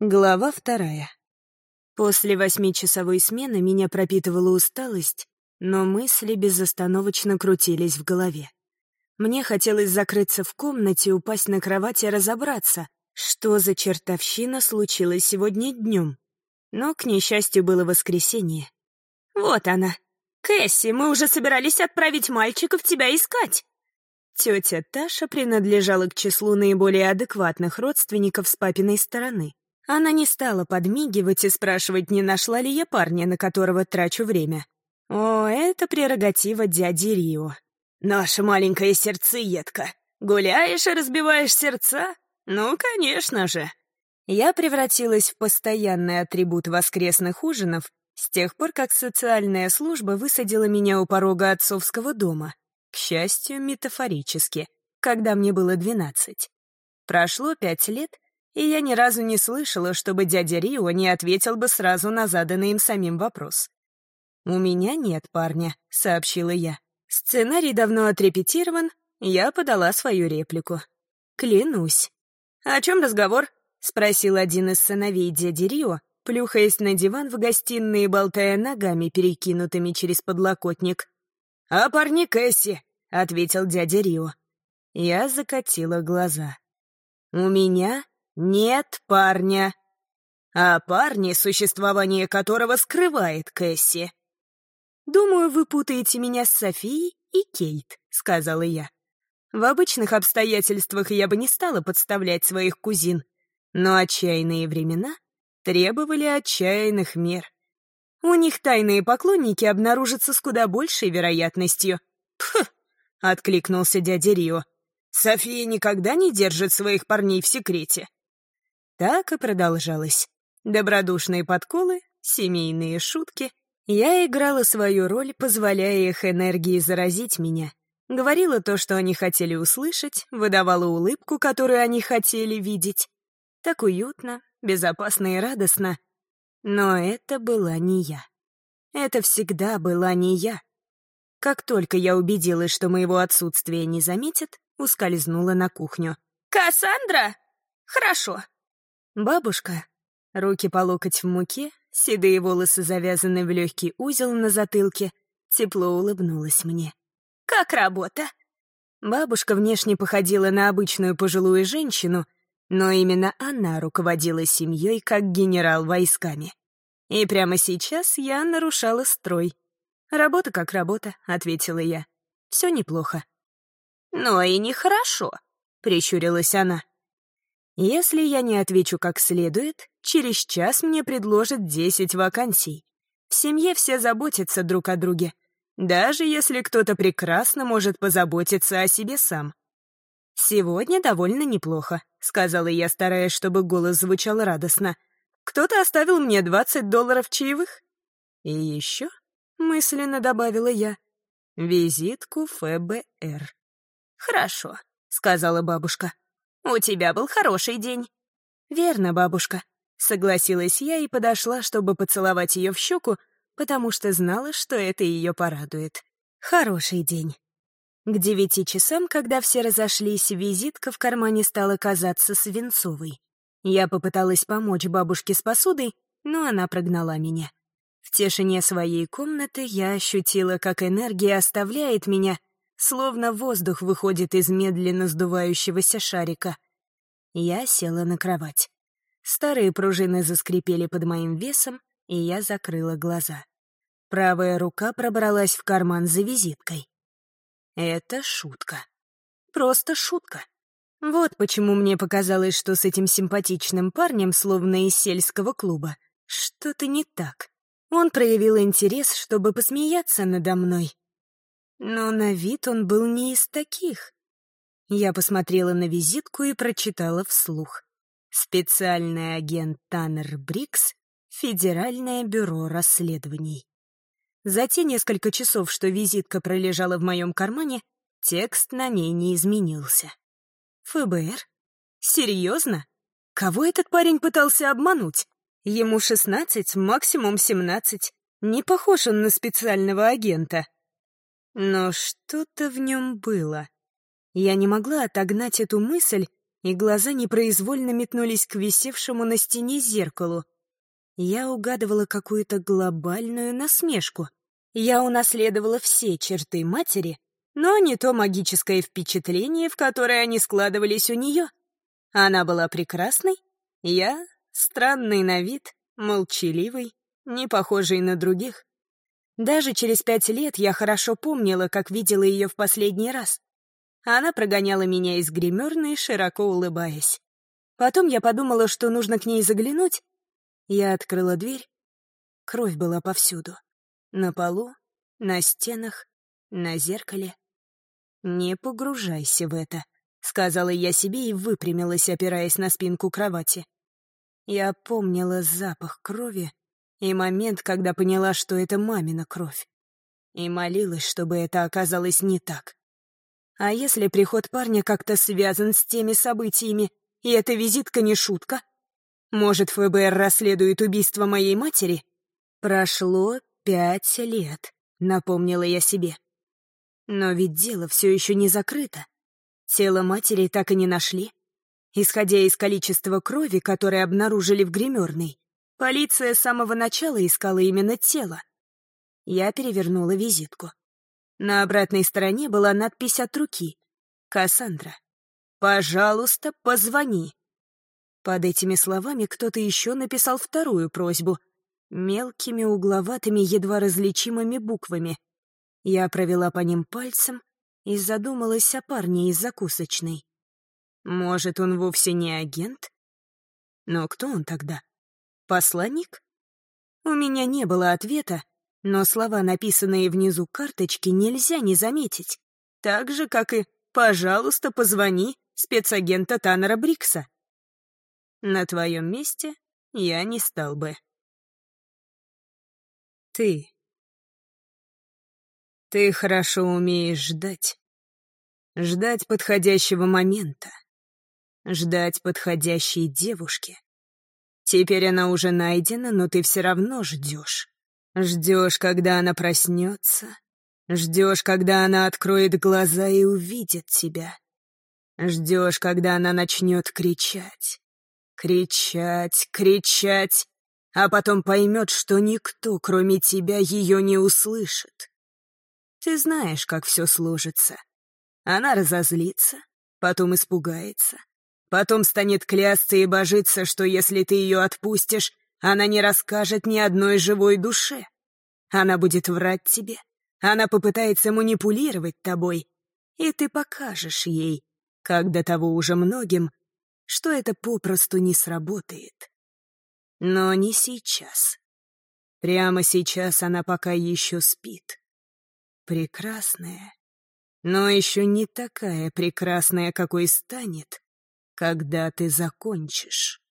Глава вторая. После восьмичасовой смены меня пропитывала усталость, но мысли безостановочно крутились в голове. Мне хотелось закрыться в комнате, упасть на кровать и разобраться, что за чертовщина случилась сегодня днем. Но, к несчастью, было воскресенье. «Вот она. Кэсси, мы уже собирались отправить мальчиков тебя искать». Тетя Таша принадлежала к числу наиболее адекватных родственников с папиной стороны. Она не стала подмигивать и спрашивать, не нашла ли я парня, на которого трачу время. О, это прерогатива дяди Рио. «Наша маленькая сердцеедка. Гуляешь и разбиваешь сердца? Ну, конечно же». Я превратилась в постоянный атрибут воскресных ужинов с тех пор, как социальная служба высадила меня у порога отцовского дома. К счастью, метафорически, когда мне было двенадцать. Прошло пять лет — и я ни разу не слышала, чтобы дядя Рио не ответил бы сразу на заданный им самим вопрос. «У меня нет парня», — сообщила я. Сценарий давно отрепетирован, я подала свою реплику. Клянусь. «О чем разговор?» — спросил один из сыновей дяди Рио, плюхаясь на диван в гостиной и болтая ногами, перекинутыми через подлокотник. «О парне Кэсси», — ответил дядя Рио. Я закатила глаза. «У меня «Нет парня». А парни, существование которого скрывает Кэсси. «Думаю, вы путаете меня с Софией и Кейт», — сказала я. В обычных обстоятельствах я бы не стала подставлять своих кузин, но отчаянные времена требовали отчаянных мер. У них тайные поклонники обнаружатся с куда большей вероятностью. «Пф!» — откликнулся дядя Рио. «София никогда не держит своих парней в секрете. Так и продолжалось. Добродушные подколы, семейные шутки. Я играла свою роль, позволяя их энергии заразить меня. Говорила то, что они хотели услышать, выдавала улыбку, которую они хотели видеть. Так уютно, безопасно и радостно. Но это была не я. Это всегда была не я. Как только я убедилась, что моего отсутствия не заметят, ускользнула на кухню. «Кассандра? Хорошо, Бабушка, руки по локоть в муке, седые волосы завязаны в легкий узел на затылке, тепло улыбнулась мне. «Как работа?» Бабушка внешне походила на обычную пожилую женщину, но именно она руководила семьей как генерал войсками. И прямо сейчас я нарушала строй. «Работа как работа», — ответила я. «Все неплохо». «Но и нехорошо», — прищурилась она. Если я не отвечу как следует, через час мне предложат 10 вакансий. В семье все заботятся друг о друге, даже если кто-то прекрасно может позаботиться о себе сам. «Сегодня довольно неплохо», — сказала я, стараясь, чтобы голос звучал радостно. «Кто-то оставил мне 20 долларов чаевых?» «И еще», — мысленно добавила я, — «визитку ФБР». «Хорошо», — сказала бабушка. У тебя был хороший день». «Верно, бабушка», — согласилась я и подошла, чтобы поцеловать ее в щеку, потому что знала, что это ее порадует. Хороший день. К девяти часам, когда все разошлись, визитка в кармане стала казаться свинцовой. Я попыталась помочь бабушке с посудой, но она прогнала меня. В тишине своей комнаты я ощутила, как энергия оставляет меня, словно воздух выходит из медленно сдувающегося шарика. Я села на кровать. Старые пружины заскрипели под моим весом, и я закрыла глаза. Правая рука пробралась в карман за визиткой. Это шутка. Просто шутка. Вот почему мне показалось, что с этим симпатичным парнем, словно из сельского клуба, что-то не так. Он проявил интерес, чтобы посмеяться надо мной, но на вид он был не из таких. Я посмотрела на визитку и прочитала вслух. Специальный агент Таннер Брикс, Федеральное бюро расследований. За те несколько часов, что визитка пролежала в моем кармане, текст на ней не изменился. ФБР? Серьезно? Кого этот парень пытался обмануть? Ему 16, максимум 17. Не похож он на специального агента. Но что-то в нем было. Я не могла отогнать эту мысль, и глаза непроизвольно метнулись к висевшему на стене зеркалу. Я угадывала какую-то глобальную насмешку. Я унаследовала все черты матери, но не то магическое впечатление, в которое они складывались у нее. Она была прекрасной, я — странный на вид, молчаливый, не похожий на других. Даже через пять лет я хорошо помнила, как видела ее в последний раз. Она прогоняла меня из гримерной, широко улыбаясь. Потом я подумала, что нужно к ней заглянуть. Я открыла дверь. Кровь была повсюду. На полу, на стенах, на зеркале. «Не погружайся в это», — сказала я себе и выпрямилась, опираясь на спинку кровати. Я помнила запах крови и момент, когда поняла, что это мамина кровь. И молилась, чтобы это оказалось не так. А если приход парня как-то связан с теми событиями, и эта визитка не шутка? Может, ФБР расследует убийство моей матери? Прошло пять лет, напомнила я себе. Но ведь дело все еще не закрыто. Тело матери так и не нашли. Исходя из количества крови, которое обнаружили в гримерной, полиция с самого начала искала именно тело. Я перевернула визитку. На обратной стороне была надпись от руки. «Кассандра, пожалуйста, позвони». Под этими словами кто-то еще написал вторую просьбу. Мелкими, угловатыми, едва различимыми буквами. Я провела по ним пальцем и задумалась о парне из закусочной. Может, он вовсе не агент? Но кто он тогда? Посланник? У меня не было ответа, но слова, написанные внизу карточки, нельзя не заметить. Так же, как и «пожалуйста, позвони» спецагента Таннера Брикса. На твоем месте я не стал бы. Ты ты хорошо умеешь ждать. Ждать подходящего момента. Ждать подходящей девушки. Теперь она уже найдена, но ты все равно ждешь. Ждешь, когда она проснется. Ждешь, когда она откроет глаза и увидит тебя. Ждешь, когда она начнет кричать. Кричать, кричать, а потом поймет, что никто, кроме тебя, ее не услышит. Ты знаешь, как все сложится. Она разозлится, потом испугается, потом станет клясться и божиться, что если ты ее отпустишь, она не расскажет ни одной живой душе. Она будет врать тебе, она попытается манипулировать тобой, и ты покажешь ей, как до того уже многим, что это попросту не сработает. Но не сейчас. Прямо сейчас она пока еще спит прекрасная, но еще не такая прекрасная, какой станет, когда ты закончишь.